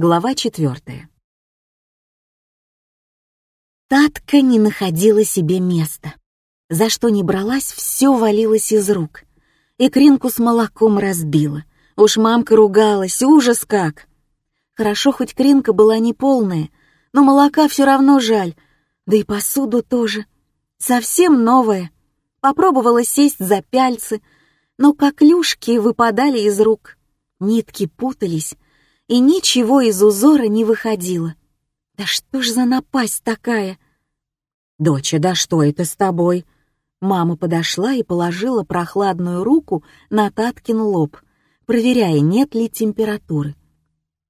Глава четвертая. Татка не находила себе места. За что не бралась, все валилось из рук. Икринку с молоком разбила. Уж мамка ругалась, ужас как. Хорошо, хоть кринка была неполная, но молока все равно жаль, да и посуду тоже. Совсем новая. Попробовала сесть за пяльцы, но как клюшки выпадали из рук. Нитки путались, и ничего из узора не выходило. Да что ж за напасть такая? «Доча, да что это с тобой?» Мама подошла и положила прохладную руку на Таткин лоб, проверяя, нет ли температуры.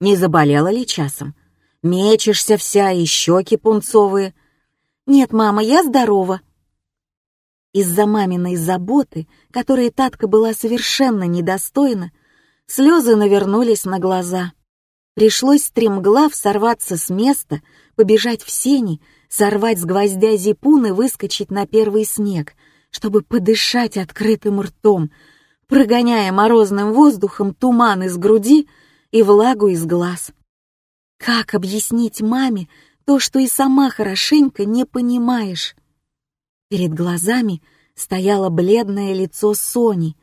«Не заболела ли часом? Мечешься вся, и щеки пунцовые». «Нет, мама, я здорова». Из-за маминой заботы, которой Татка была совершенно недостойна, слезы навернулись на глаза. Пришлось стремглав сорваться с места, побежать в сени, сорвать с гвоздя зипун и выскочить на первый снег, чтобы подышать открытым ртом, прогоняя морозным воздухом туман из груди и влагу из глаз. Как объяснить маме то, что и сама хорошенько не понимаешь? Перед глазами стояло бледное лицо Сони,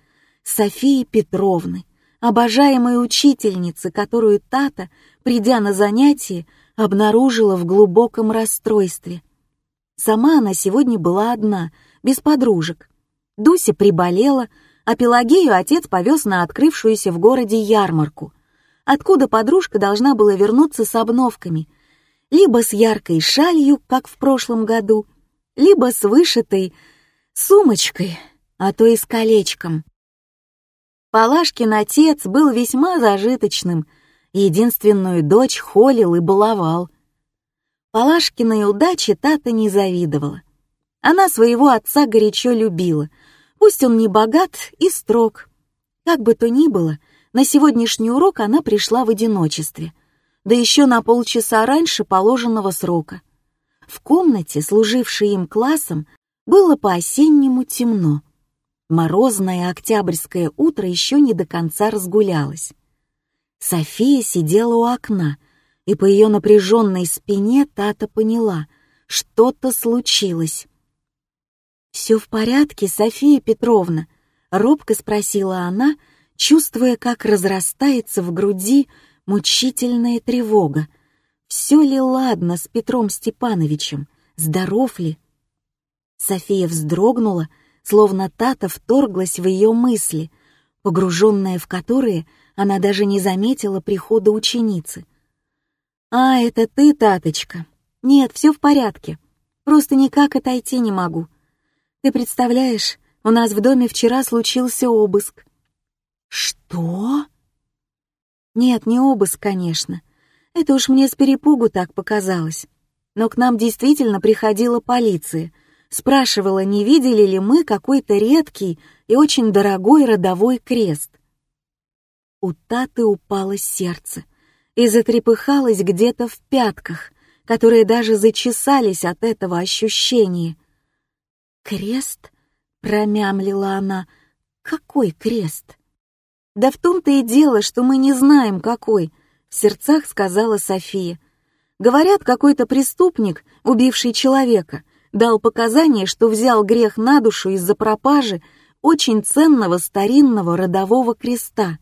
Софии Петровны, обожаемой учительницы, которую Тата, придя на занятие, обнаружила в глубоком расстройстве. Сама она сегодня была одна, без подружек. Дуся приболела, а Пелагею отец повез на открывшуюся в городе ярмарку, откуда подружка должна была вернуться с обновками, либо с яркой шалью, как в прошлом году, либо с вышитой сумочкой, а то и с колечком. Палашкин отец был весьма зажиточным, единственную дочь холил и баловал. Палашкиной удаче Тата не завидовала. Она своего отца горячо любила, пусть он не богат и строг. Как бы то ни было, на сегодняшний урок она пришла в одиночестве, да еще на полчаса раньше положенного срока. В комнате, служившей им классом, было по-осеннему темно. Морозное октябрьское утро еще не до конца разгулялось. София сидела у окна, и по ее напряженной спине Тата поняла, что-то случилось. «Все в порядке, София Петровна?» — робко спросила она, чувствуя, как разрастается в груди мучительная тревога. Все ли ладно с Петром Степановичем? Здоров ли? София вздрогнула, словно Тата вторглась в ее мысли, погруженная в которые она даже не заметила прихода ученицы. «А, это ты, Таточка? Нет, все в порядке. Просто никак отойти не могу. Ты представляешь, у нас в доме вчера случился обыск». «Что?» «Нет, не обыск, конечно. Это уж мне с перепугу так показалось. Но к нам действительно приходила полиция — спрашивала, не видели ли мы какой-то редкий и очень дорогой родовой крест. У Таты упало сердце и затрепыхалось где-то в пятках, которые даже зачесались от этого ощущения. «Крест?» — промямлила она. «Какой крест?» «Да в том-то и дело, что мы не знаем, какой», — в сердцах сказала София. «Говорят, какой-то преступник, убивший человека, — дал показания, что взял грех на душу из-за пропажи очень ценного старинного родового креста.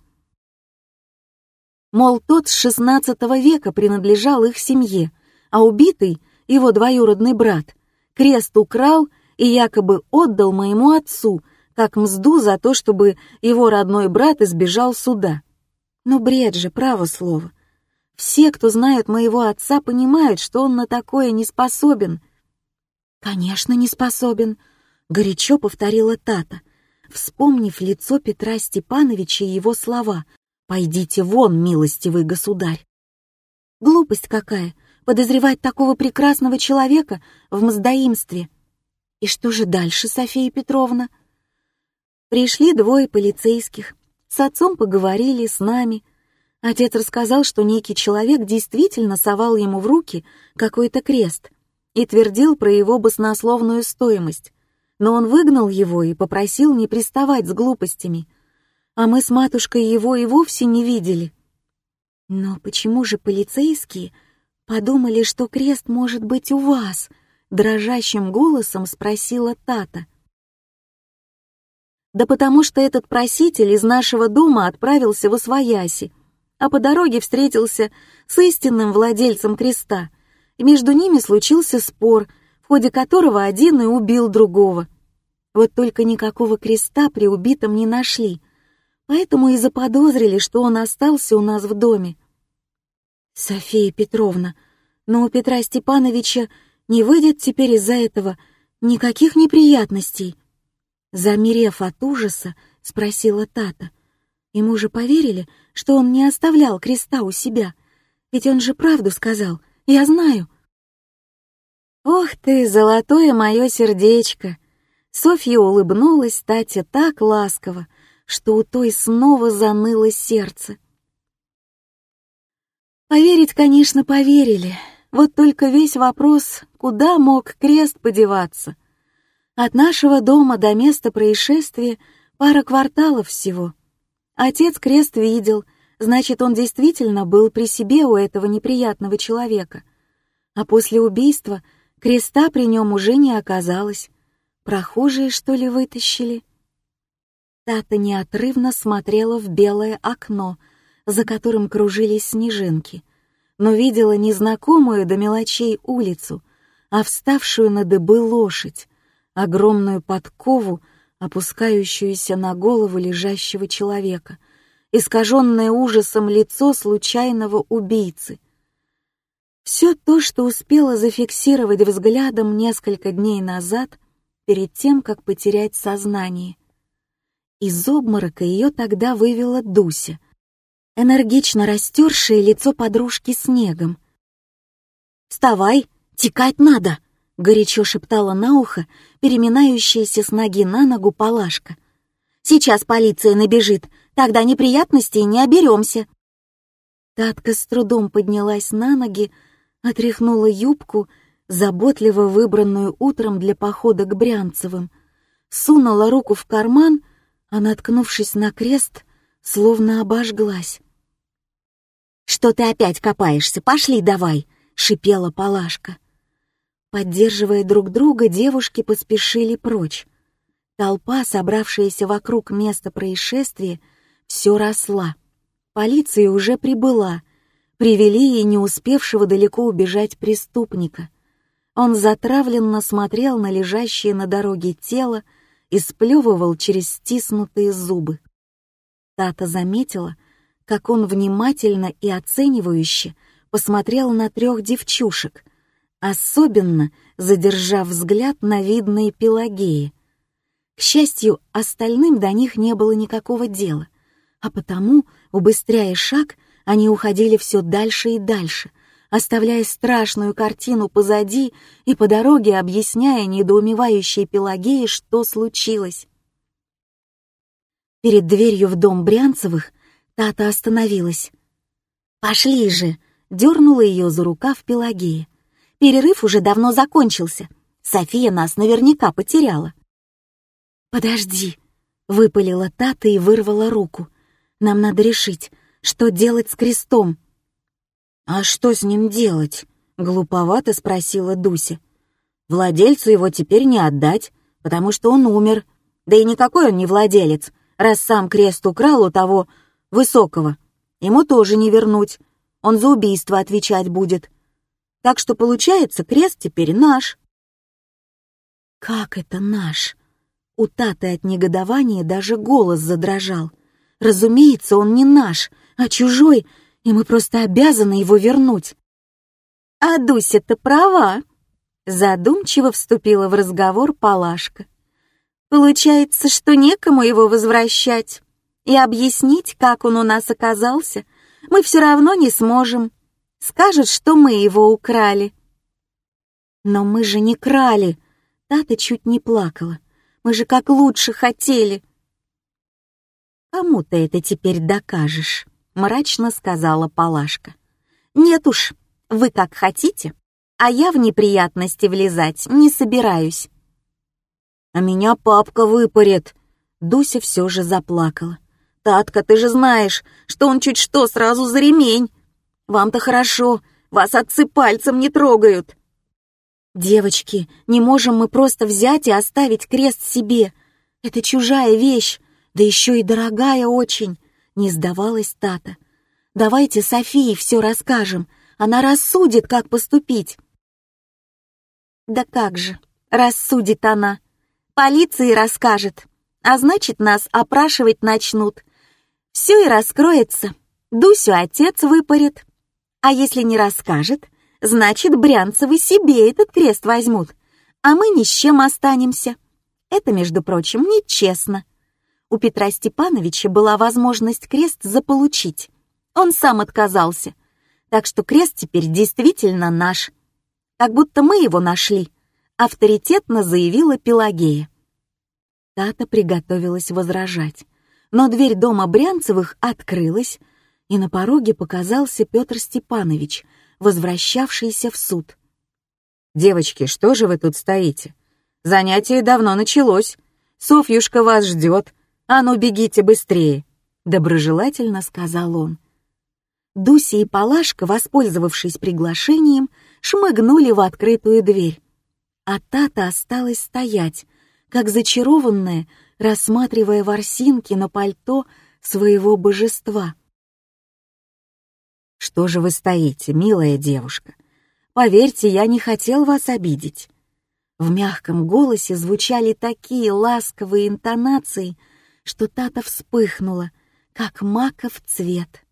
Мол, тот с XVI века принадлежал их семье, а убитый, его двоюродный брат, крест украл и якобы отдал моему отцу, как мзду за то, чтобы его родной брат избежал суда. Ну, бред же, право слово. Все, кто знает моего отца, понимают, что он на такое не способен — «Конечно, не способен», — горячо повторила Тата, вспомнив лицо Петра Степановича и его слова «Пойдите вон, милостивый государь». Глупость какая, подозревать такого прекрасного человека в мздоимстве. И что же дальше, София Петровна? Пришли двое полицейских, с отцом поговорили, с нами. Отец рассказал, что некий человек действительно совал ему в руки какой-то крест — и твердил про его баснословную стоимость, но он выгнал его и попросил не приставать с глупостями, а мы с матушкой его и вовсе не видели. Но почему же полицейские подумали, что крест может быть у вас? Дрожащим голосом спросила Тата. Да потому что этот проситель из нашего дома отправился в Освояси, а по дороге встретился с истинным владельцем креста, и между ними случился спор, в ходе которого один и убил другого. Вот только никакого креста при убитом не нашли, поэтому и заподозрили, что он остался у нас в доме. София Петровна, но у Петра Степановича не выйдет теперь из-за этого никаких неприятностей. Замерев от ужаса, спросила Тата. Ему же поверили, что он не оставлял креста у себя. Ведь он же правду сказал, я знаю. «Ох ты, золотое мое сердечко!» Софья улыбнулась Тате так ласково, что у той снова заныло сердце. Поверить, конечно, поверили. Вот только весь вопрос, куда мог крест подеваться. От нашего дома до места происшествия пара кварталов всего. Отец крест видел, значит, он действительно был при себе у этого неприятного человека. А после убийства креста при нем уже не оказалось. Прохожие, что ли, вытащили? Тата неотрывно смотрела в белое окно, за которым кружились снежинки, но видела незнакомую до мелочей улицу, а вставшую на дыбы лошадь, огромную подкову, опускающуюся на голову лежащего человека, искаженное ужасом лицо случайного убийцы. Все то, что успела зафиксировать взглядом несколько дней назад, перед тем, как потерять сознание. Из обморока ее тогда вывела Дуся, энергично растершее лицо подружки снегом. «Вставай, текать надо!» — горячо шептала на ухо переминающаяся с ноги на ногу Палашка. «Сейчас полиция набежит, тогда неприятностей не оберемся». Татка с трудом поднялась на ноги, отряхнула юбку, заботливо выбранную утром для похода к Брянцевым, сунула руку в карман, а, наткнувшись на крест, словно обожглась. «Что ты опять копаешься? Пошли давай!» — шипела Палашка. Поддерживая друг друга, девушки поспешили прочь. Толпа, собравшаяся вокруг места происшествия, все росла. Полиция уже прибыла, привели и не успевшего далеко убежать преступника. Он затравленно смотрел на лежащее на дороге тело и сплевывал через стиснутые зубы. Тата заметила, как он внимательно и оценивающе посмотрел на трех девчушек — особенно задержав взгляд на видные Пелагеи. К счастью, остальным до них не было никакого дела, а потому, убыстряя шаг, они уходили все дальше и дальше, оставляя страшную картину позади и по дороге объясняя недоумевающей Пелагее, что случилось. Перед дверью в дом Брянцевых Тата остановилась. «Пошли же!» — дернула ее за рукав Пелагея. Перерыв уже давно закончился. София нас наверняка потеряла. «Подожди», — выпалила Тата и вырвала руку. «Нам надо решить, что делать с крестом». «А что с ним делать?» — глуповато спросила Дуся. «Владельцу его теперь не отдать, потому что он умер. Да и никакой он не владелец, раз сам крест украл у того высокого. Ему тоже не вернуть, он за убийство отвечать будет. Так что получается, крест теперь наш. Как это наш? У Таты от негодования даже голос задрожал. Разумеется, он не наш, а чужой, и мы просто обязаны его вернуть. А Дуся-то права. Задумчиво вступила в разговор Палашка. Получается, что некому его возвращать. И объяснить, как он у нас оказался, мы все равно не сможем. Скажет, что мы его украли. Но мы же не крали. Тата чуть не плакала. Мы же как лучше хотели. Кому ты это теперь докажешь? Мрачно сказала Палашка. Нет уж, вы как хотите, а я в неприятности влезать не собираюсь. А меня папка выпарит. Дуся все же заплакала. Татка, ты же знаешь, что он чуть что сразу за ремень. Вам-то хорошо, вас отцы пальцем не трогают. Девочки, не можем мы просто взять и оставить крест себе. Это чужая вещь, да еще и дорогая очень, не сдавалась Тата. Давайте Софии все расскажем, она рассудит, как поступить. Да как же, рассудит она. Полиции расскажет, а значит, нас опрашивать начнут. Все и раскроется. Дусю отец выпарит. А если не расскажет, значит, Брянцевы себе этот крест возьмут, а мы ни с чем останемся. Это, между прочим, нечестно. У Петра Степановича была возможность крест заполучить. Он сам отказался. Так что крест теперь действительно наш. Как будто мы его нашли, авторитетно заявила Пелагея. Тата приготовилась возражать, но дверь дома Брянцевых открылась, и на пороге показался Петр Степанович, возвращавшийся в суд. «Девочки, что же вы тут стоите? Занятие давно началось. Софьюшка вас ждет. А ну, бегите быстрее!» Доброжелательно сказал он. Дуся и Палашка, воспользовавшись приглашением, шмыгнули в открытую дверь. А Тата осталась стоять, как зачарованная, рассматривая ворсинки на пальто своего божества. «Что же вы стоите, милая девушка? Поверьте, я не хотел вас обидеть». В мягком голосе звучали такие ласковые интонации, что Тата вспыхнула, как маков цвет.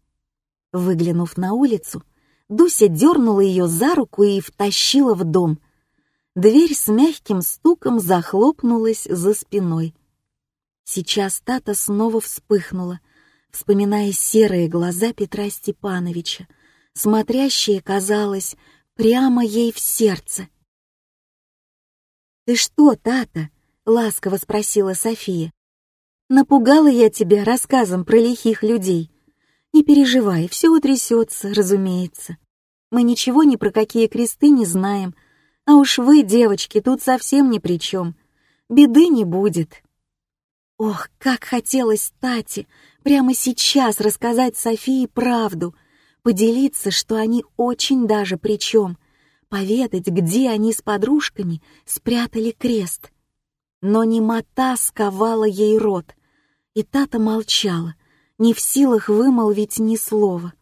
Выглянув на улицу, Дуся дернула ее за руку и втащила в дом. Дверь с мягким стуком захлопнулась за спиной. Сейчас Тата снова вспыхнула, вспоминая серые глаза Петра Степановича, смотрящие, казалось, прямо ей в сердце. «Ты что, Тата?» — ласково спросила София. «Напугала я тебя рассказом про лихих людей. Не переживай, все утрясется, разумеется. Мы ничего ни про какие кресты не знаем, а уж вы, девочки, тут совсем ни при чем. Беды не будет. Ох, как хотелось Тате прямо сейчас рассказать Софии правду, поделиться, что они очень даже при чем, поведать, где они с подружками спрятали крест. Но немота сковала ей рот, и Тата молчала, не в силах вымолвить ни слова.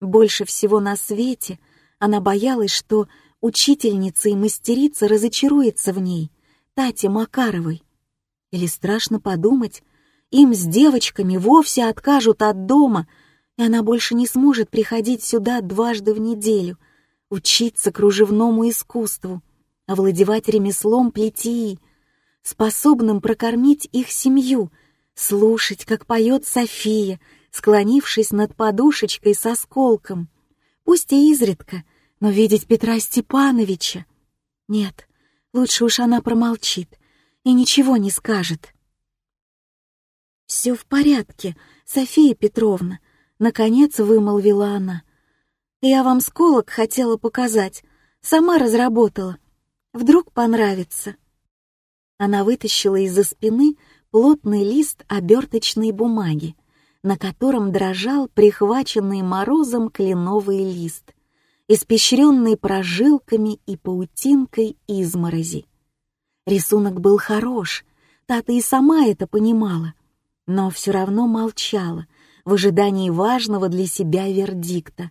Больше всего на свете она боялась, что учительница и мастерица разочаруется в ней, Тате Макаровой. Или страшно подумать, им с девочками вовсе откажут от дома, и она больше не сможет приходить сюда дважды в неделю, учиться кружевному искусству, овладевать ремеслом плетии, способным прокормить их семью — слушать, как поет София, склонившись над подушечкой со сколком. Пусть и изредка, но видеть Петра Степановича. Нет, лучше уж она промолчит и ничего не скажет. «Все в порядке, София Петровна», — наконец вымолвила она. «Я вам сколок хотела показать, сама разработала. Вдруг понравится». Она вытащила из-за спины плотный лист оберточной бумаги, на котором дрожал прихваченный морозом кленовый лист, испещренный прожилками и паутинкой изморози. Рисунок был хорош, Тата и сама это понимала, но все равно молчала в ожидании важного для себя вердикта.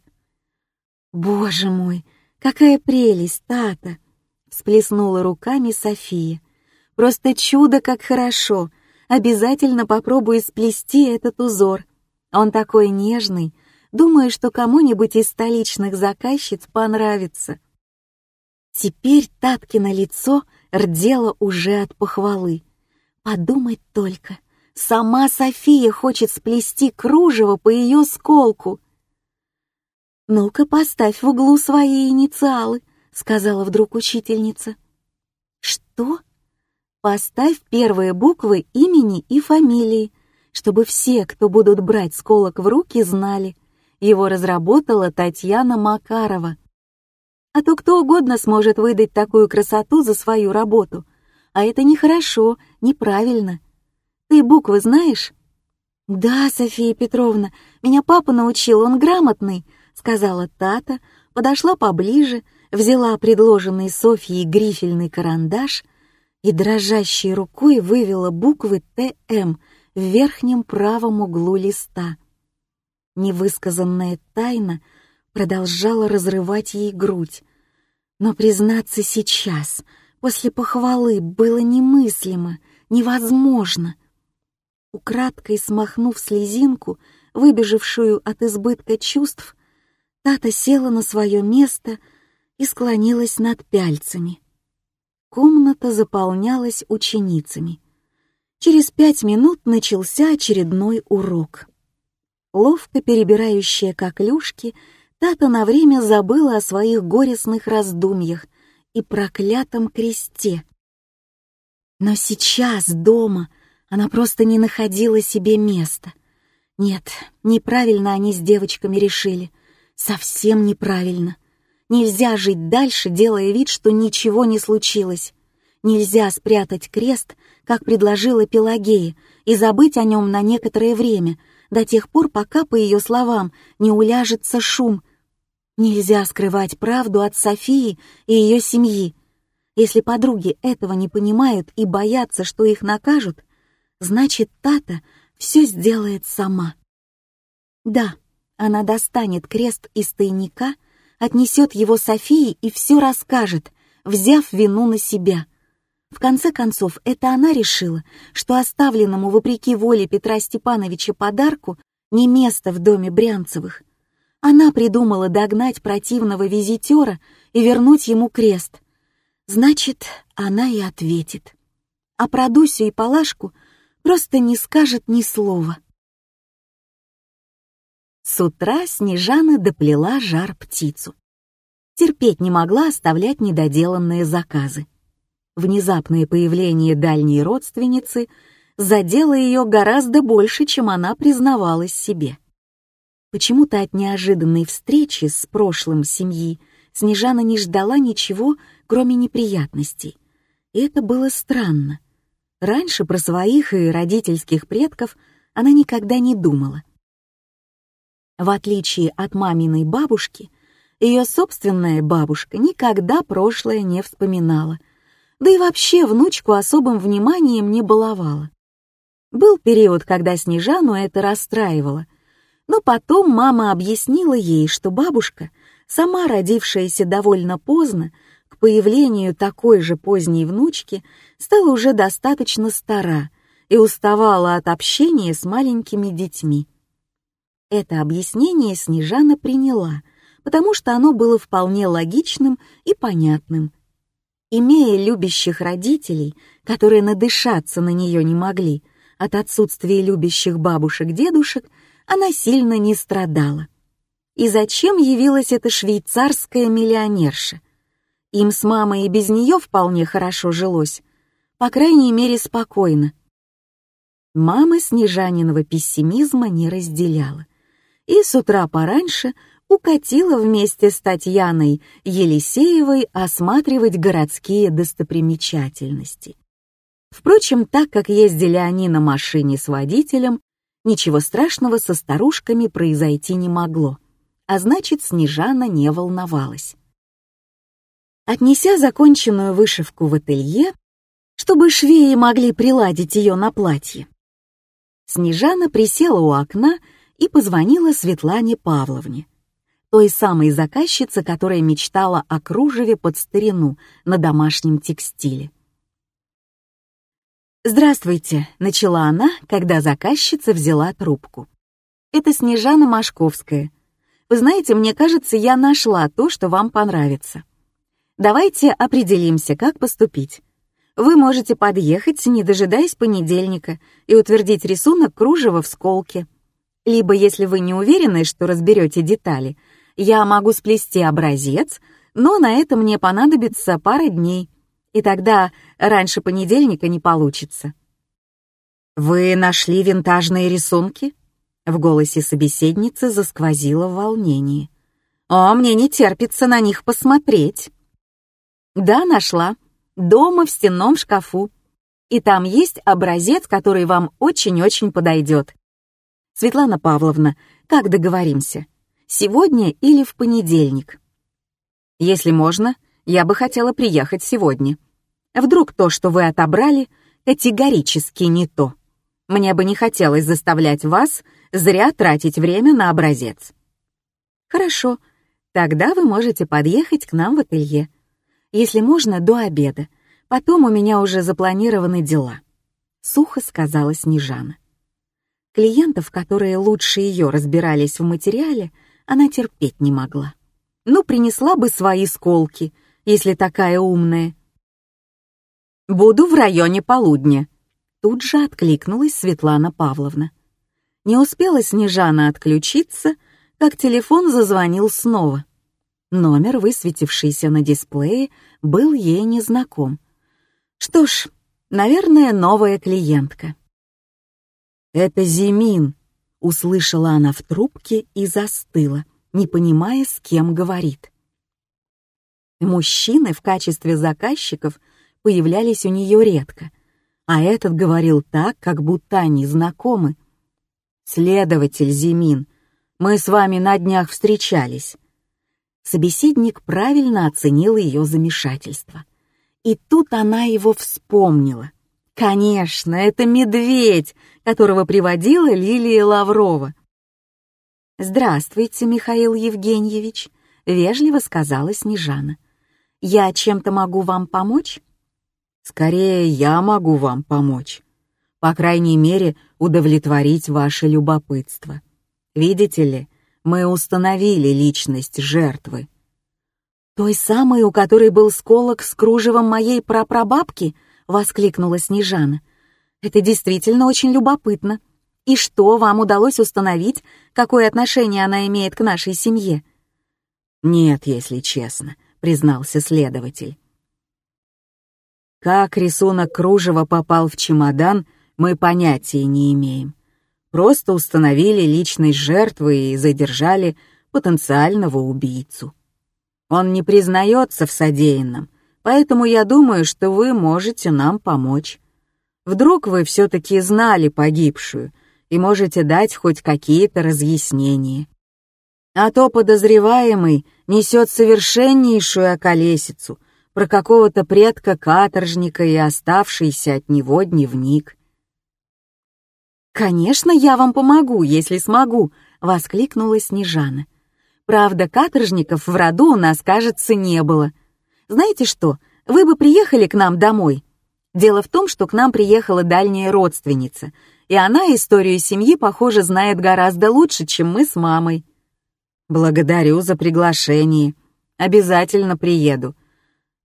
«Боже мой, какая прелесть, Тата!» — всплеснула руками София. «Просто чудо, как хорошо! Обязательно попробую сплести этот узор. Он такой нежный. Думаю, что кому-нибудь из столичных заказчиц понравится. Теперь Таткино лицо рдело уже от похвалы. Подумать только, сама София хочет сплести кружево по ее сколку. «Ну-ка, поставь в углу свои инициалы», — сказала вдруг учительница. «Что?» Поставь первые буквы имени и фамилии, чтобы все, кто будут брать сколок в руки, знали. Его разработала Татьяна Макарова. А то кто угодно сможет выдать такую красоту за свою работу. А это нехорошо, неправильно. Ты буквы знаешь? Да, София Петровна, меня папа научил, он грамотный, сказала Тата, подошла поближе, взяла предложенный Софьей грифельный карандаш и дрожащей рукой вывела буквы ТМ в верхнем правом углу листа. Невысказанная тайна продолжала разрывать ей грудь. Но признаться сейчас, после похвалы, было немыслимо, невозможно. Украдкой смахнув слезинку, выбежавшую от избытка чувств, Тата села на свое место и склонилась над пяльцами. Комната заполнялась ученицами. Через пять минут начался очередной урок. Ловко перебирающая коклюшки, Тата на время забыла о своих горестных раздумьях и проклятом кресте. Но сейчас, дома, она просто не находила себе места. Нет, неправильно они с девочками решили. Совсем неправильно. Нельзя жить дальше, делая вид, что ничего не случилось. Нельзя спрятать крест, как предложила Пелагея, и забыть о нем на некоторое время, до тех пор, пока, по ее словам, не уляжется шум. Нельзя скрывать правду от Софии и ее семьи. Если подруги этого не понимают и боятся, что их накажут, значит, Тата все сделает сама. Да, она достанет крест из тайника, отнесет его Софии и все расскажет, взяв вину на себя. В конце концов, это она решила, что оставленному вопреки воле Петра Степановича подарку не место в доме Брянцевых. Она придумала догнать противного визитера и вернуть ему крест. Значит, она и ответит. А про Дусю и Палашку просто не скажет ни слова. С утра Снежана доплела жар-птицу. Терпеть не могла оставлять недоделанные заказы. Внезапное появление дальней родственницы задело ее гораздо больше, чем она признавалась себе. Почему-то от неожиданной встречи с прошлым семьи Снежана не ждала ничего, кроме неприятностей. И это было странно. Раньше про своих и родительских предков она никогда не думала. В отличие от маминой бабушки, ее собственная бабушка никогда прошлое не вспоминала, да и вообще внучку особым вниманием не баловала. Был период, когда Снежану это расстраивало, но потом мама объяснила ей, что бабушка, сама родившаяся довольно поздно, к появлению такой же поздней внучки, стала уже достаточно стара и уставала от общения с маленькими детьми. Это объяснение Снежана приняла, потому что оно было вполне логичным и понятным. Имея любящих родителей, которые надышаться на нее не могли, от отсутствия любящих бабушек-дедушек, она сильно не страдала. И зачем явилась эта швейцарская миллионерша? Им с мамой и без нее вполне хорошо жилось, по крайней мере спокойно. Мама Снежаниного пессимизма не разделяла и с утра пораньше укатила вместе с Татьяной Елисеевой осматривать городские достопримечательности. Впрочем, так как ездили они на машине с водителем, ничего страшного со старушками произойти не могло, а значит, Снежана не волновалась. Отнеся законченную вышивку в ателье, чтобы швеи могли приладить ее на платье, Снежана присела у окна и позвонила Светлане Павловне, той самой заказчице, которая мечтала о кружеве под старину на домашнем текстиле. «Здравствуйте», — начала она, когда заказчица взяла трубку. «Это Снежана Машковская. Вы знаете, мне кажется, я нашла то, что вам понравится. Давайте определимся, как поступить. Вы можете подъехать, не дожидаясь понедельника, и утвердить рисунок кружева в сколке. Либо, если вы не уверены, что разберете детали, я могу сплести образец, но на это мне понадобится пара дней, и тогда раньше понедельника не получится. «Вы нашли винтажные рисунки?» В голосе собеседницы засквозило волнение. «О, мне не терпится на них посмотреть». «Да, нашла. Дома в стенном шкафу. И там есть образец, который вам очень-очень подойдет. Светлана Павловна, как договоримся? Сегодня или в понедельник? Если можно, я бы хотела приехать сегодня. Вдруг то, что вы отобрали, категорически не то. Мне бы не хотелось заставлять вас зря тратить время на образец. Хорошо, тогда вы можете подъехать к нам в ателье. Если можно, до обеда. Потом у меня уже запланированы дела. Сухо сказала Снежана. Клиентов, которые лучше ее разбирались в материале, она терпеть не могла. Ну, принесла бы свои сколки, если такая умная. «Буду в районе полудня», Тут же откликнулась Светлана Павловна. Не успела Снежана отключиться, как телефон зазвонил снова. Номер, высветившийся на дисплее, был ей незнаком. Что ж, наверное, новая клиентка. «Это Зимин», — услышала она в трубке и застыла, не понимая, с кем говорит. Мужчины в качестве заказчиков появлялись у нее редко, а этот говорил так, как будто они знакомы. «Следователь Зимин, мы с вами на днях встречались». Собеседник правильно оценил ее замешательство. И тут она его вспомнила. Конечно, это медведь, которого приводила Лилия Лаврова. «Здравствуйте, Михаил Евгеньевич», — вежливо сказала Снежана. «Я чем-то могу вам помочь?» Скорее, я могу вам помочь. По крайней мере, удовлетворить ваше любопытство. Видите ли, мы установили личность жертвы. Той самой, у которой был сколок с кружевом моей прапрабабки, воскликнула Снежана. Это действительно очень любопытно. И что вам удалось установить, какое отношение она имеет к нашей семье? Нет, если честно, признался следователь. Как рисунок кружева попал в чемодан, мы понятия не имеем. Просто установили личность жертвы и задержали потенциального убийцу. Он не признается в содеянном, поэтому я думаю, что вы можете нам помочь. Вдруг вы все-таки знали погибшую и можете дать хоть какие-то разъяснения. А то подозреваемый несет совершеннейшую околесицу — про какого-то предка-каторжника и оставшийся от него дневник. «Конечно, я вам помогу, если смогу», — воскликнула Снежана. «Правда, каторжников в роду у нас, кажется, не было. Знаете что, вы бы приехали к нам домой. Дело в том, что к нам приехала дальняя родственница, и она историю семьи, похоже, знает гораздо лучше, чем мы с мамой». «Благодарю за приглашение. Обязательно приеду»,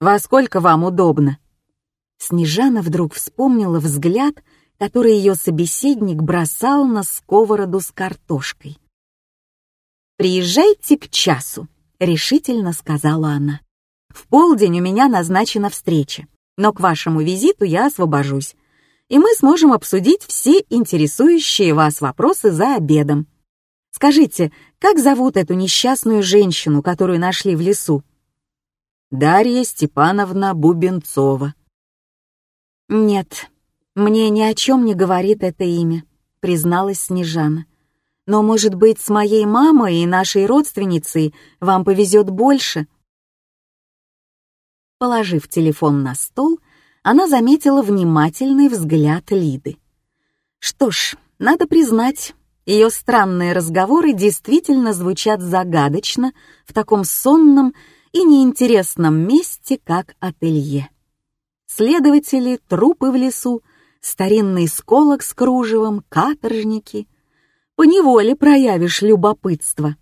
во сколько вам удобно?» Снежана вдруг вспомнила взгляд, который ее собеседник бросал на сковороду с картошкой. «Приезжайте к часу», — решительно сказала она. «В полдень у меня назначена встреча, но к вашему визиту я освобожусь, и мы сможем обсудить все интересующие вас вопросы за обедом. Скажите, как зовут эту несчастную женщину, которую нашли в лесу?» Дарья Степановна Бубенцова. «Нет, мне ни о чем не говорит это имя», — призналась Снежана. «Но, может быть, с моей мамой и нашей родственницей вам повезет больше?» Положив телефон на стол, она заметила внимательный взгляд Лиды. Что ж, надо признать, ее странные разговоры действительно звучат загадочно в таком сонном и неинтересном месте, как ателье. Следователи, трупы в лесу, старинный сколок с кружевом, каторжники. Поневоле проявишь любопытство.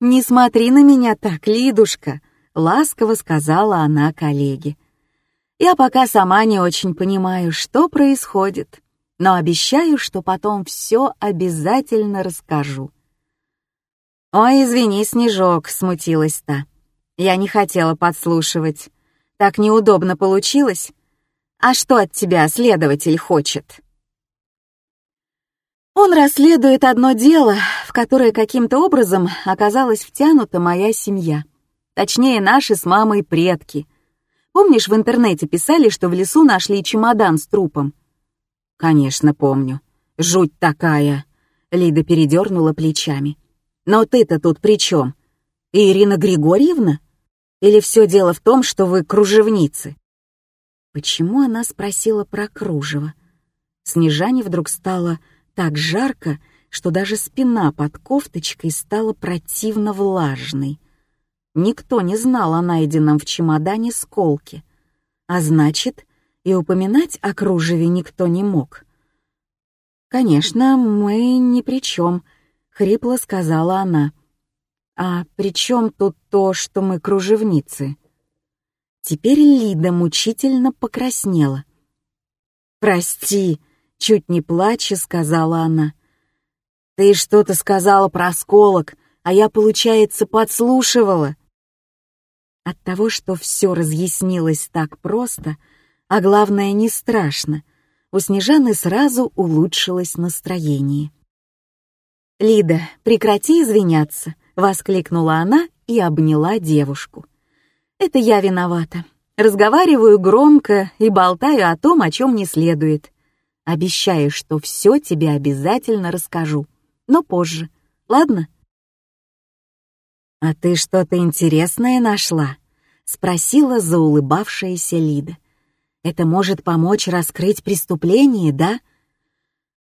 «Не смотри на меня так, Лидушка», — ласково сказала она коллеге. «Я пока сама не очень понимаю, что происходит, но обещаю, что потом все обязательно расскажу». «Ой, извини, Снежок», — смутилась та. «Я не хотела подслушивать. Так неудобно получилось. А что от тебя следователь хочет?» Он расследует одно дело, в которое каким-то образом оказалась втянута моя семья. Точнее, наши с мамой предки. Помнишь, в интернете писали, что в лесу нашли чемодан с трупом? Конечно, помню. Жуть такая. Лида передернула плечами. Но ты-то тут при чем? Ирина Григорьевна? Или все дело в том, что вы кружевницы?» Почему она спросила про кружево? Снежане вдруг стало так жарко, что даже спина под кофточкой стала противно влажной. Никто не знал о найденном в чемодане сколке, а значит, и упоминать о кружеве никто не мог. «Конечно, мы ни при чем», — хрипло сказала она. «А при чем тут то, что мы кружевницы?» Теперь Лида мучительно покраснела. «Прости», — чуть не плача сказала она. «Ты что-то сказала про осколок, а я, получается, подслушивала». От того, что все разъяснилось так просто, а главное, не страшно, у Снежаны сразу улучшилось настроение. «Лида, прекрати извиняться», — воскликнула она и обняла девушку. «Это я виновата. Разговариваю громко и болтаю о том, о чем не следует. Обещаю, что все тебе обязательно расскажу, но позже. Ладно?» «А ты что-то интересное нашла?» — спросила заулыбавшаяся Лида. «Это может помочь раскрыть преступление, да?»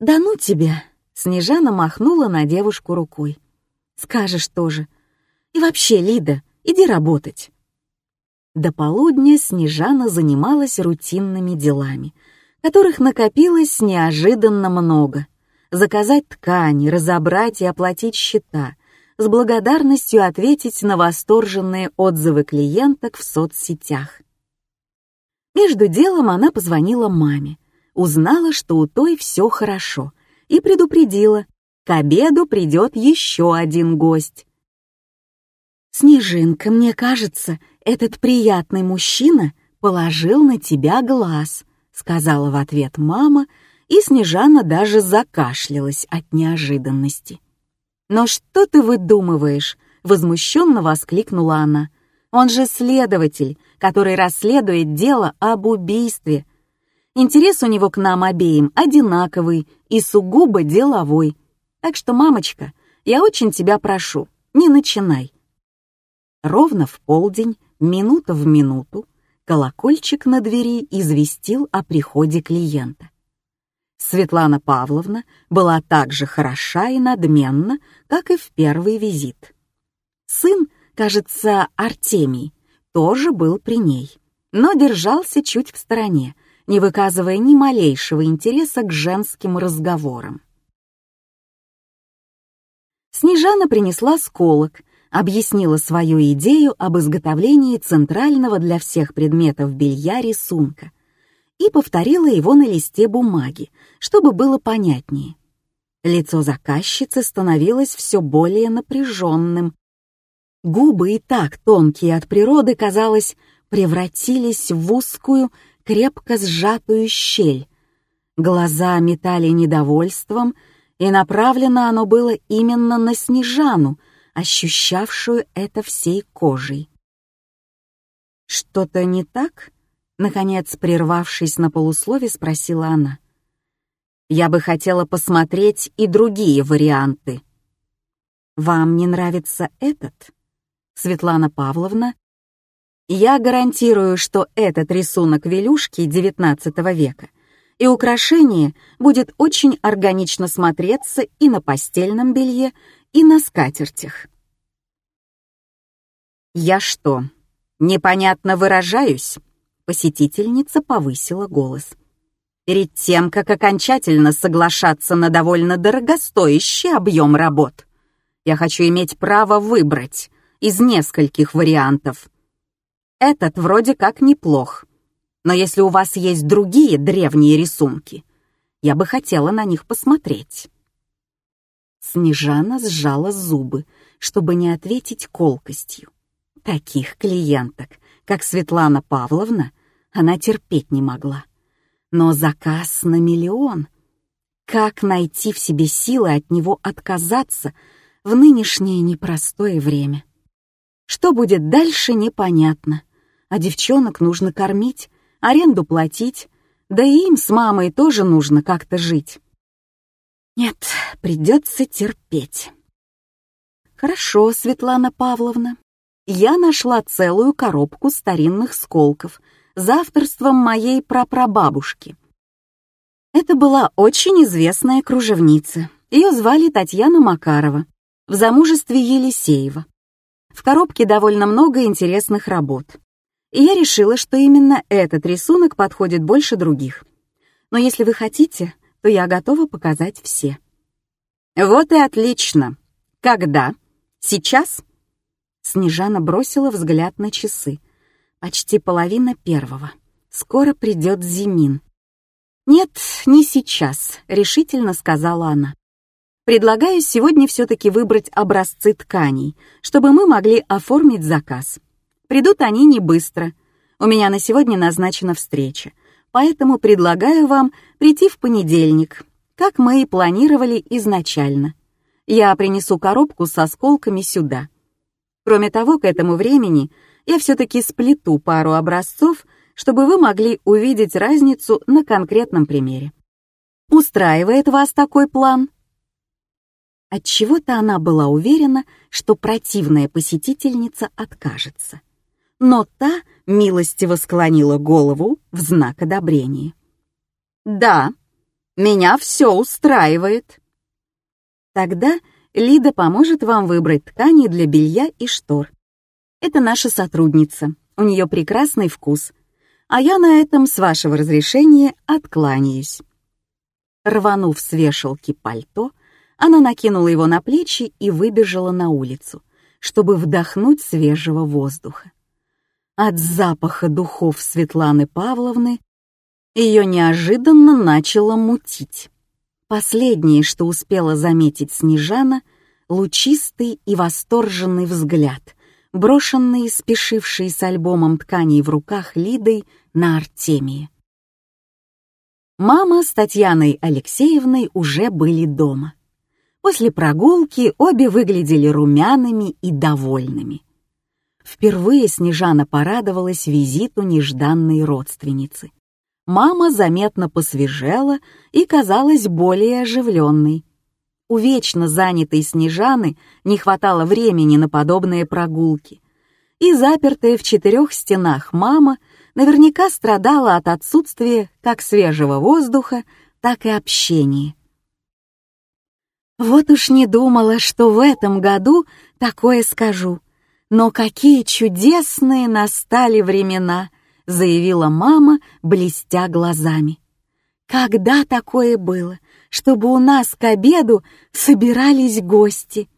«Да ну тебя!» — Снежана махнула на девушку рукой. «Скажешь тоже. И вообще, Лида, иди работать». До полудня Снежана занималась рутинными делами, которых накопилось неожиданно много. Заказать ткани, разобрать и оплатить счета, с благодарностью ответить на восторженные отзывы клиенток в соцсетях. Между делом она позвонила маме, узнала, что у той все хорошо, и предупредила, к обеду придет еще один гость. «Снежинка, мне кажется, этот приятный мужчина положил на тебя глаз», сказала в ответ мама, и Снежана даже закашлялась от неожиданности. «Но что ты выдумываешь?» — возмущенно воскликнула она. «Он же следователь, который расследует дело об убийстве. Интерес у него к нам обеим одинаковый и сугубо деловой. Так что, мамочка, я очень тебя прошу, не начинай». Ровно в полдень, минута в минуту, колокольчик на двери известил о приходе клиента. Светлана Павловна была так же хороша и надменна, как и в первый визит. Сын, кажется, Артемий, тоже был при ней, но держался чуть в стороне, не выказывая ни малейшего интереса к женским разговорам. Снежана принесла сколок, объяснила свою идею об изготовлении центрального для всех предметов белья рисунка и повторила его на листе бумаги, чтобы было понятнее. Лицо заказчицы становилось все более напряженным. Губы и так тонкие от природы, казалось, превратились в узкую, крепко сжатую щель. Глаза метали недовольством, и направлено оно было именно на Снежану, ощущавшую это всей кожей. «Что-то не так?» Наконец, прервавшись на полуслове, спросила она. «Я бы хотела посмотреть и другие варианты». «Вам не нравится этот?» Светлана Павловна. «Я гарантирую, что этот рисунок велюшки XIX века и украшение будет очень органично смотреться и на постельном белье, и на скатертях». «Я что, непонятно выражаюсь?» Посетительница повысила голос. Перед тем, как окончательно соглашаться на довольно дорогостоящий объем работ, я хочу иметь право выбрать из нескольких вариантов. Этот вроде как неплох, но если у вас есть другие древние рисунки, я бы хотела на них посмотреть. Снежана сжала зубы, чтобы не ответить колкостью. Таких клиенток, как Светлана Павловна, она терпеть не могла. Но заказ на миллион. Как найти в себе силы от него отказаться в нынешнее непростое время? Что будет дальше, непонятно. А девчонок нужно кормить, аренду платить, да и им с мамой тоже нужно как-то жить. Нет, придется терпеть. Хорошо, Светлана Павловна. Я нашла целую коробку старинных сколков за авторством моей прапрабабушки. Это была очень известная кружевница. Ее звали Татьяна Макарова, в замужестве Елисеева. В коробке довольно много интересных работ. И я решила, что именно этот рисунок подходит больше других. Но если вы хотите, то я готова показать все. Вот и отлично. Когда? Сейчас? Снежана бросила взгляд на часы. Почти половина первого. Скоро придет Зимин. «Нет, не сейчас», — решительно сказала она. «Предлагаю сегодня все-таки выбрать образцы тканей, чтобы мы могли оформить заказ. Придут они не быстро. У меня на сегодня назначена встреча, поэтому предлагаю вам прийти в понедельник, как мы и планировали изначально. Я принесу коробку с осколками сюда. Кроме того, к этому времени я все-таки сплету пару образцов, чтобы вы могли увидеть разницу на конкретном примере. Устраивает вас такой план? Отчего-то она была уверена, что противная посетительница откажется. Но та милостиво склонила голову в знак одобрения. «Да, меня все устраивает». Тогда Лида поможет вам выбрать ткани для белья и штор. Это наша сотрудница, у нее прекрасный вкус, а я на этом, с вашего разрешения, откланяюсь». Рванув с вешалки пальто, она накинула его на плечи и выбежала на улицу, чтобы вдохнуть свежего воздуха. От запаха духов Светланы Павловны ее неожиданно начало мутить. Последнее, что успела заметить Снежана, лучистый и восторженный взгляд, брошенные, спешившие с альбомом тканей в руках Лидой на Артемии. Мама с Татьяной Алексеевной уже были дома. После прогулки обе выглядели румяными и довольными. Впервые Снежана порадовалась визиту нежданной родственницы. Мама заметно посвежела и казалась более оживленной. У вечно занятой Снежаны не хватало времени на подобные прогулки. И запертая в четырех стенах мама наверняка страдала от отсутствия как свежего воздуха, так и общения. Вот уж не думала, что в этом году такое скажу. Но какие чудесные настали времена, заявила мама, блестя глазами. Когда такое было? Чтобы у нас к обеду собирались гости.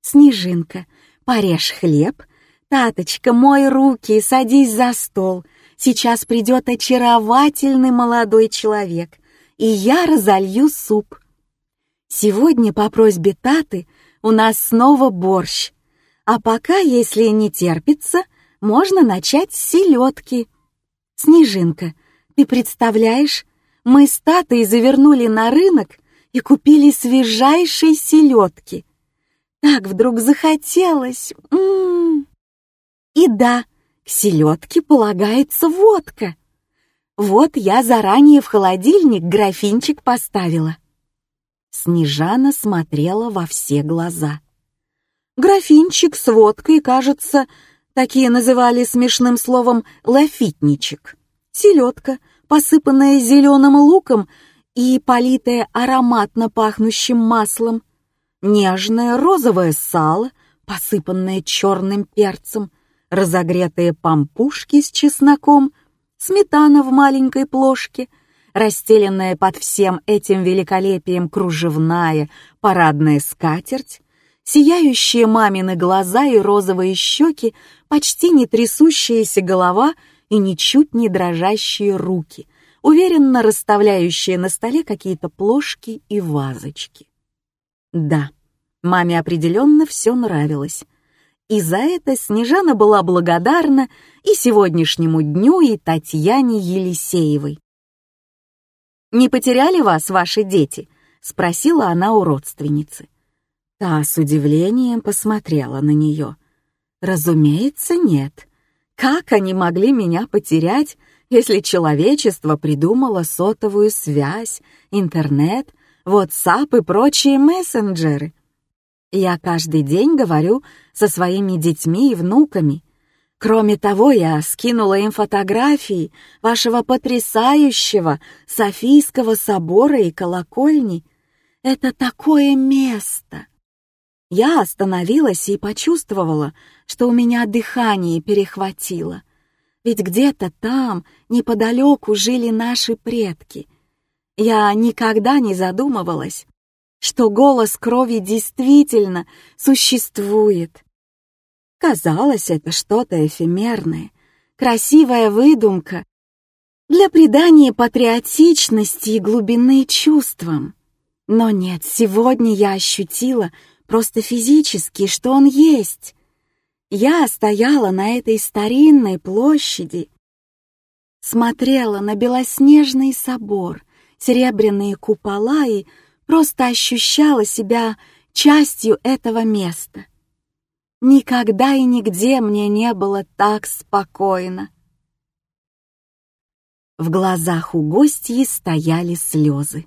Снежинка, порежь хлеб. Таточка, мой руки, садись за стол. Сейчас придет очаровательный молодой человек, и я разолью суп. Сегодня по просьбе Таты у нас снова борщ. А пока, если не терпится, можно начать с селедки. Снежинка, ты представляешь, мы с Татой завернули на рынок и купили свежайшей селедки. Так вдруг захотелось. М -м -м. И да, к селедке полагается водка. Вот я заранее в холодильник графинчик поставила. Снежана смотрела во все глаза. Графинчик с водкой, кажется, такие называли смешным словом «лафитничек». Селедка — посыпанная зеленым луком и политая ароматно пахнущим маслом, нежное розовое сало, посыпанное черным перцем, разогретые пампушки с чесноком, сметана в маленькой плошке, расстеленная под всем этим великолепием кружевная парадная скатерть, сияющие мамины глаза и розовые щеки, почти не трясущаяся голова — и ничуть не дрожащие руки, уверенно расставляющие на столе какие-то плошки и вазочки. Да, маме определенно все нравилось. И за это Снежана была благодарна и сегодняшнему дню, и Татьяне Елисеевой. «Не потеряли вас ваши дети?» — спросила она у родственницы. Та с удивлением посмотрела на нее. «Разумеется, нет. Как они могли меня потерять, если человечество придумало сотовую связь, интернет, WhatsApp и прочие мессенджеры? Я каждый день говорю со своими детьми и внуками. Кроме того, я скинула им фотографии вашего потрясающего Софийского собора и колокольни. Это такое место! Я остановилась и почувствовала, что у меня дыхание перехватило. Ведь где-то там, неподалеку, жили наши предки. Я никогда не задумывалась, что голос крови действительно существует. Казалось, это что-то эфемерное, красивая выдумка для придания патриотичности и глубины чувствам. Но нет, сегодня я ощутила просто физически, что он есть. Я стояла на этой старинной площади, смотрела на белоснежный собор, серебряные купола и просто ощущала себя частью этого места. Никогда и нигде мне не было так спокойно. В глазах у гостьи стояли слезы.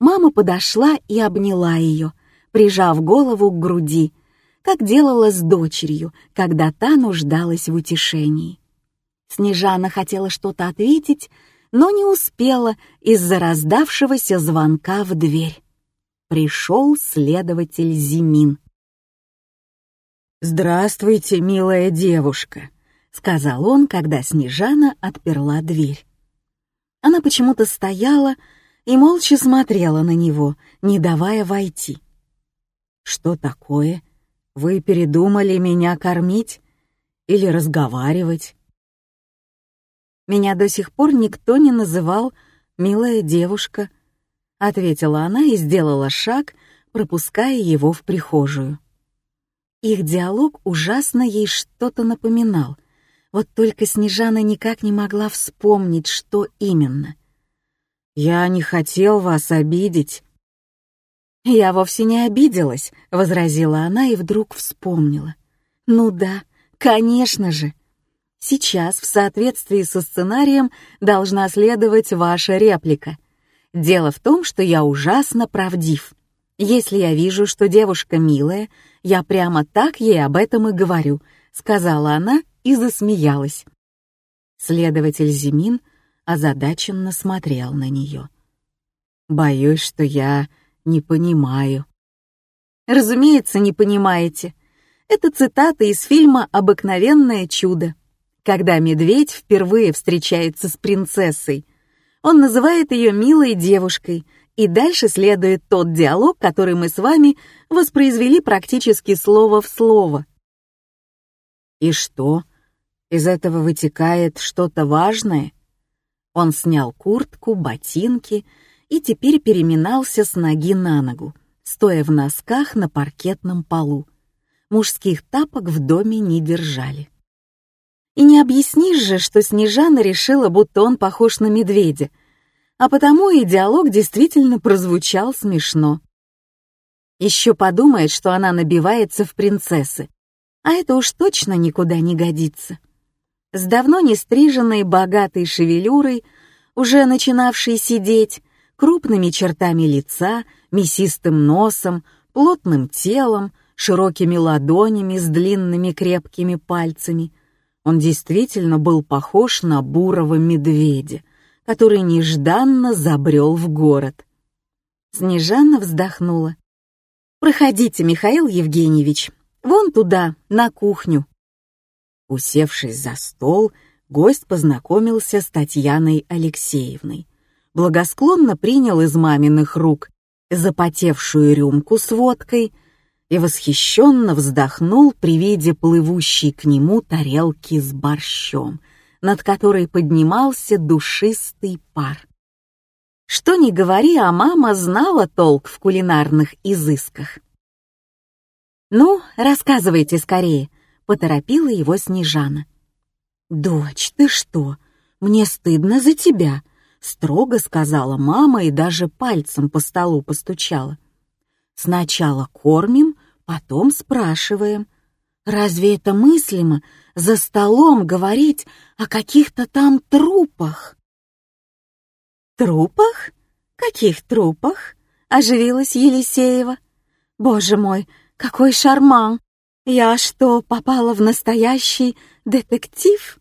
Мама подошла и обняла ее, прижав голову к груди, как делала с дочерью, когда та нуждалась в утешении. Снежана хотела что-то ответить, но не успела из-за раздавшегося звонка в дверь. Пришел следователь Зимин. «Здравствуйте, милая девушка», — сказал он, когда Снежана отперла дверь. Она почему-то стояла и молча смотрела на него, не давая войти. «Что такое? Вы передумали меня кормить или разговаривать?» Меня до сих пор никто не называл «милая девушка», — ответила она и сделала шаг, пропуская его в прихожую. Их диалог ужасно ей что-то напоминал, вот только Снежана никак не могла вспомнить, что именно. «Я не хотел вас обидеть». «Я вовсе не обиделась», — возразила она и вдруг вспомнила. «Ну да, конечно же». Сейчас, в соответствии со сценарием, должна следовать ваша реплика. Дело в том, что я ужасно правдив. Если я вижу, что девушка милая, я прямо так ей об этом и говорю, сказала она и засмеялась. Следователь Зимин озадаченно смотрел на нее. Боюсь, что я не понимаю. Разумеется, не понимаете. Это цитата из фильма «Обыкновенное чудо» когда медведь впервые встречается с принцессой. Он называет ее милой девушкой, и дальше следует тот диалог, который мы с вами воспроизвели практически слово в слово. И что? Из этого вытекает что-то важное? Он снял куртку, ботинки и теперь переминался с ноги на ногу, стоя в носках на паркетном полу. Мужских тапок в доме не держали. И не объяснишь же, что Снежана решила, будто он похож на медведя, а потому и диалог действительно прозвучал смешно. Еще подумает, что она набивается в принцессы, а это уж точно никуда не годится. С давно не стриженной богатой шевелюрой, уже начинавшей сидеть, крупными чертами лица, мясистым носом, плотным телом, широкими ладонями с длинными крепкими пальцами — он действительно был похож на бурого медведя, который нежданно забрел в город. Снежана вздохнула. «Проходите, Михаил Евгеньевич, вон туда, на кухню». Усевшись за стол, гость познакомился с Татьяной Алексеевной. Благосклонно принял из маминых рук запотевшую рюмку с водкой — и восхищенно вздохнул при виде плывущей к нему тарелки с борщом, над которой поднимался душистый пар. Что ни говори, а мама знала толк в кулинарных изысках. «Ну, рассказывайте скорее», — поторопила его Снежана. «Дочь, ты что? Мне стыдно за тебя», — строго сказала мама и даже пальцем по столу постучала. «Сначала кормим, Потом спрашиваем, разве это мыслимо за столом говорить о каких-то там трупах? Трупах? Каких трупах? Оживилась Елисеева. Боже мой, какой шарман! Я что, попала в настоящий детектив?»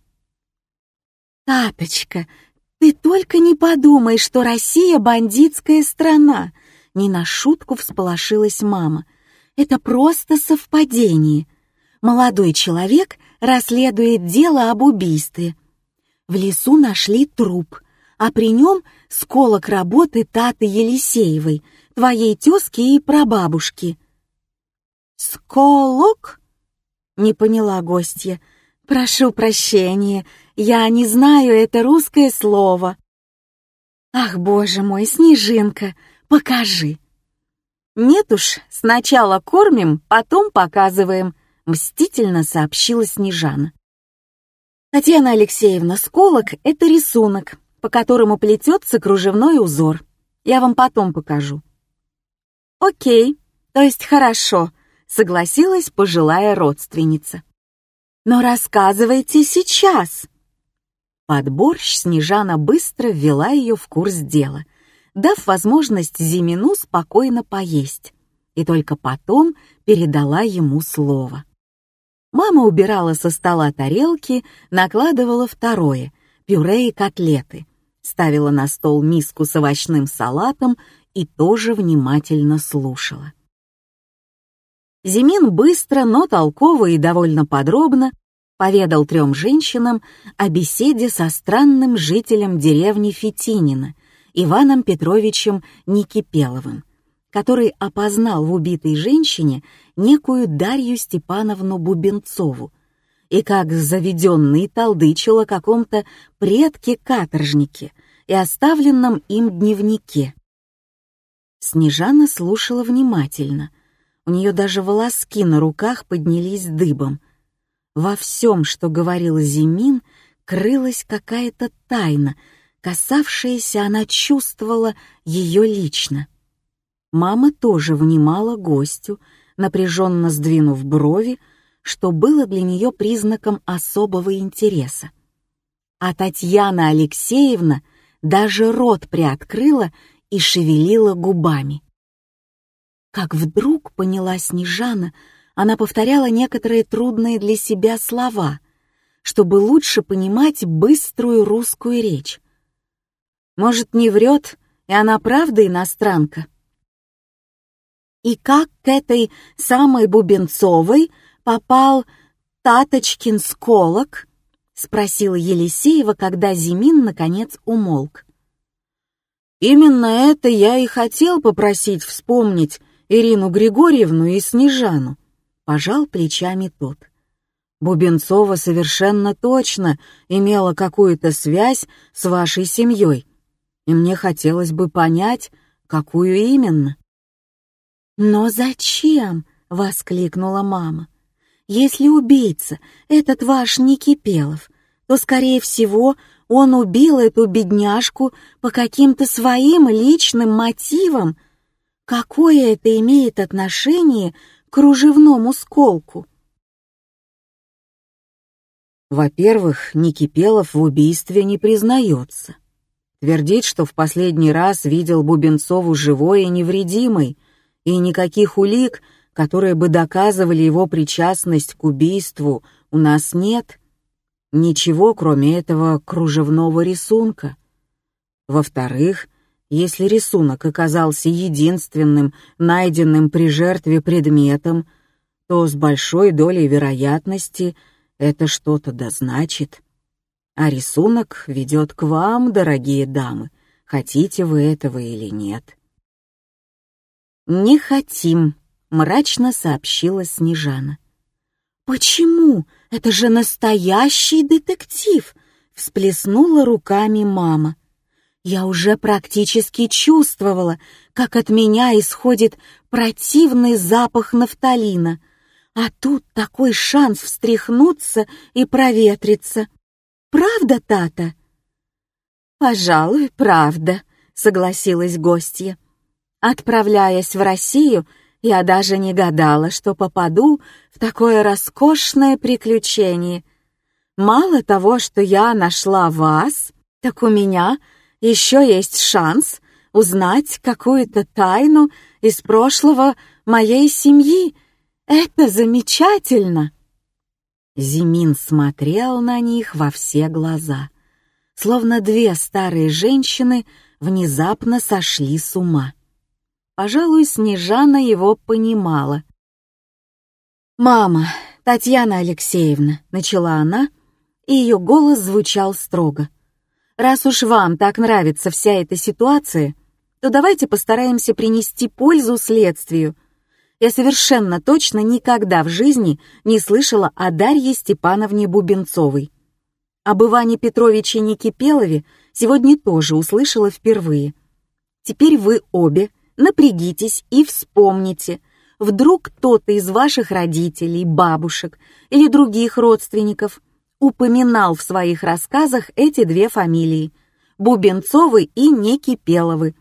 «Таточка, ты только не подумай, что Россия бандитская страна!» Не на шутку всполошилась мама. «Это просто совпадение. Молодой человек расследует дело об убийстве. В лесу нашли труп, а при нем сколок работы Таты Елисеевой, твоей тезки и прабабушки. «Сколок?» — не поняла гостья. «Прошу прощения, я не знаю это русское слово». «Ах, боже мой, Снежинка, покажи!» «Нет уж, сначала кормим, потом показываем», — мстительно сообщила Снежана. «Татьяна Алексеевна, сколок — это рисунок, по которому плетется кружевной узор. Я вам потом покажу». «Окей, то есть хорошо», — согласилась пожилая родственница. «Но рассказывайте сейчас». Под борщ Снежана быстро ввела ее в курс дела, дав возможность Зимину спокойно поесть, и только потом передала ему слово. Мама убирала со стола тарелки, накладывала второе — пюре и котлеты, ставила на стол миску с овощным салатом и тоже внимательно слушала. Зимин быстро, но толково и довольно подробно поведал трем женщинам о беседе со странным жителем деревни Фетинина, Иваном Петровичем Никипеловым, который опознал в убитой женщине некую Дарью Степановну Бубенцову и как заведенный толдычил о каком-то предке-каторжнике и оставленном им дневнике. Снежана слушала внимательно. У нее даже волоски на руках поднялись дыбом. Во всем, что говорил Зимин, крылась какая-то тайна, касавшаяся, она чувствовала ее лично. Мама тоже внимала гостю, напряженно сдвинув брови, что было для нее признаком особого интереса. А Татьяна Алексеевна даже рот приоткрыла и шевелила губами. Как вдруг поняла Снежана, она повторяла некоторые трудные для себя слова, чтобы лучше понимать быструю русскую речь. Может, не врет, и она правда иностранка? И как к этой самой Бубенцовой попал Таточкин сколок? — спросила Елисеева, когда Зимин наконец умолк. Именно это я и хотел попросить вспомнить Ирину Григорьевну и Снежану. Пожал плечами тот. Бубенцова совершенно точно имела какую-то связь с вашей семьей, и мне хотелось бы понять, какую именно. «Но зачем?» — воскликнула мама. «Если убийца — этот ваш Никипелов, то, скорее всего, он убил эту бедняжку по каким-то своим личным мотивам. Какое это имеет отношение кружевному сколку? Во-первых, Никипелов в убийстве не признается. Твердит, что в последний раз видел Бубенцову живой и невредимой, и никаких улик, которые бы доказывали его причастность к убийству, у нас нет — Ничего, кроме этого кружевного рисунка. Во-вторых, если рисунок оказался единственным найденным при жертве предметом, то с большой долей вероятности это что-то дозначит. А рисунок ведет к вам, дорогие дамы, хотите вы этого или нет. «Не хотим», — мрачно сообщила Снежана. «Почему? Это же настоящий детектив!» — всплеснула руками мама. Я уже практически чувствовала, как от меня исходит противный запах нафталина, а тут такой шанс встряхнуться и проветриться. Правда, Тата? «Пожалуй, правда», — согласилась гостья. Отправляясь в Россию, я даже не гадала, что попаду в такое роскошное приключение. Мало того, что я нашла вас, так у меня еще есть шанс узнать какую-то тайну из прошлого моей семьи Это замечательно!» Зимин смотрел на них во все глаза, словно две старые женщины внезапно сошли с ума. Пожалуй, Снежана его понимала. «Мама, Татьяна Алексеевна», — начала она, и ее голос звучал строго. «Раз уж вам так нравится вся эта ситуация, то давайте постараемся принести пользу следствию. Я совершенно точно никогда в жизни не слышала о Дарье Степановне Бубенцовой. Об Иване Петровиче Никипелове сегодня тоже услышала впервые. Теперь вы обе напрягитесь и вспомните, вдруг кто-то из ваших родителей, бабушек или других родственников упоминал в своих рассказах эти две фамилии — Бубенцовы и Некипеловы.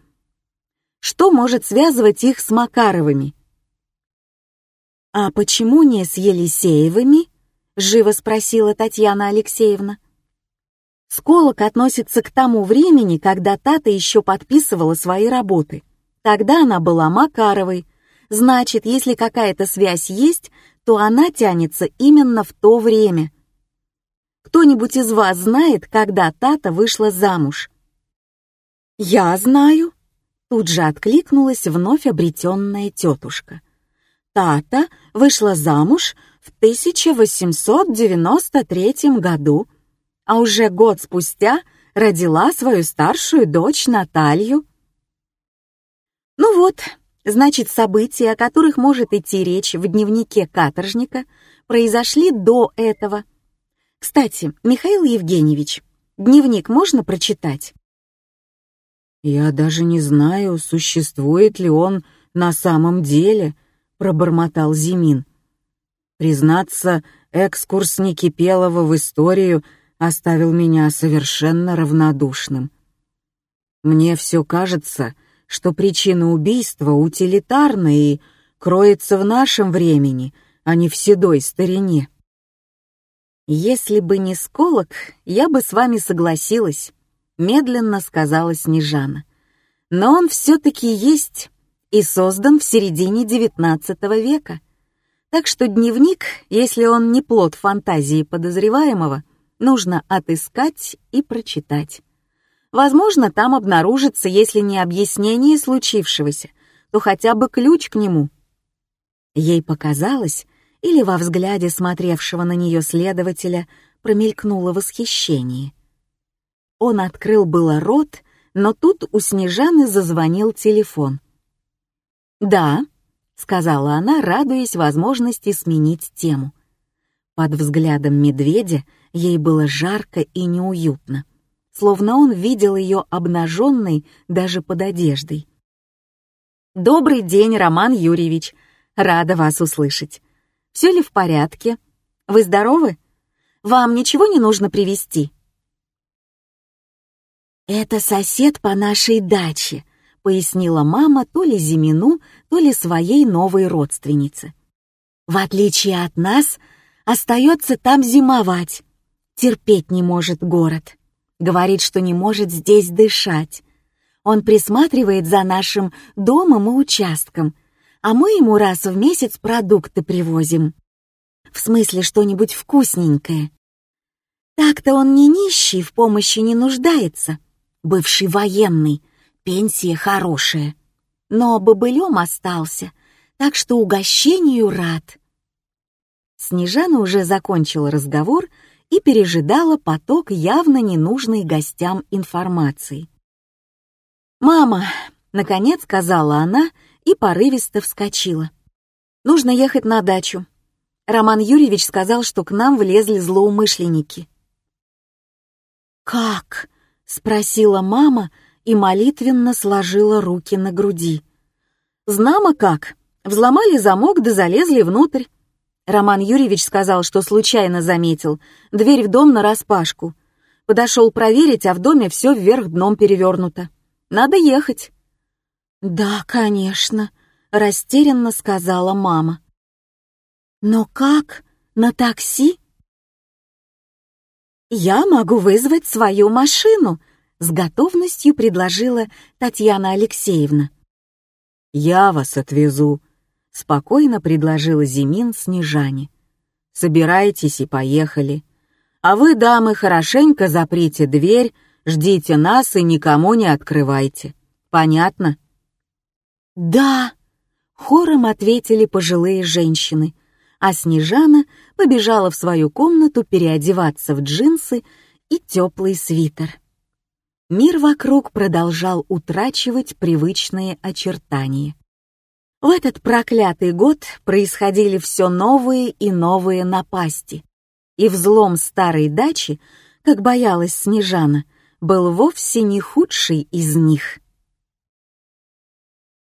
Что может связывать их с Макаровыми? «А почему не с Елисеевыми?» — живо спросила Татьяна Алексеевна. Сколок относится к тому времени, когда Тата еще подписывала свои работы. Тогда она была Макаровой. Значит, если какая-то связь есть, то она тянется именно в то время. Кто-нибудь из вас знает, когда Тата вышла замуж? «Я знаю», — тут же откликнулась вновь обретенная тетушка. Тата вышла замуж в 1893 году а уже год спустя родила свою старшую дочь Наталью. Ну вот, значит, события, о которых может идти речь в дневнике каторжника, произошли до этого. Кстати, Михаил Евгеньевич, дневник можно прочитать? «Я даже не знаю, существует ли он на самом деле», — пробормотал Зимин. Признаться, экскурс Никипелова в историю — оставил меня совершенно равнодушным. Мне все кажется, что причина убийства утилитарна и кроется в нашем времени, а не в седой старине. «Если бы не сколок, я бы с вами согласилась», — медленно сказала Снежана. «Но он все-таки есть и создан в середине XIX века. Так что дневник, если он не плод фантазии подозреваемого, нужно отыскать и прочитать. Возможно, там обнаружится, если не объяснение случившегося, то хотя бы ключ к нему. Ей показалось, или во взгляде смотревшего на нее следователя промелькнуло восхищение. Он открыл было рот, но тут у Снежаны зазвонил телефон. «Да», — сказала она, радуясь возможности сменить тему. Под взглядом медведя ей было жарко и неуютно, словно он видел ее обнаженной даже под одеждой. «Добрый день, Роман Юрьевич. Рада вас услышать. Все ли в порядке? Вы здоровы? Вам ничего не нужно привезти?» «Это сосед по нашей даче», — пояснила мама то ли Зимину, то ли своей новой родственнице. «В отличие от нас, остается там зимовать. Терпеть не может город. Говорит, что не может здесь дышать. Он присматривает за нашим домом и участком, а мы ему раз в месяц продукты привозим. В смысле, что-нибудь вкусненькое. Так-то он не нищий, в помощи не нуждается. Бывший военный, пенсия хорошая. Но бобылем остался, так что угощению рад. Снежана уже закончила разговор и пережидала поток явно ненужной гостям информации. «Мама!» — наконец сказала она и порывисто вскочила. «Нужно ехать на дачу. Роман Юрьевич сказал, что к нам влезли злоумышленники». «Как?» — спросила мама и молитвенно сложила руки на груди. «Знамо как. Взломали замок да залезли внутрь. Роман Юрьевич сказал, что случайно заметил. Дверь в дом нараспашку. Подошел проверить, а в доме все вверх дном перевернуто. Надо ехать. «Да, конечно», — растерянно сказала мама. «Но как? На такси?» «Я могу вызвать свою машину», — с готовностью предложила Татьяна Алексеевна. «Я вас отвезу», — спокойно предложила Зимин Снежане. «Собирайтесь и поехали. А вы, дамы, хорошенько заприте дверь, ждите нас и никому не открывайте. Понятно?» «Да!» — хором ответили пожилые женщины, а Снежана побежала в свою комнату переодеваться в джинсы и теплый свитер. Мир вокруг продолжал утрачивать привычные очертания. В этот проклятый год происходили все новые и новые напасти, и взлом старой дачи, как боялась Снежана, был вовсе не худший из них.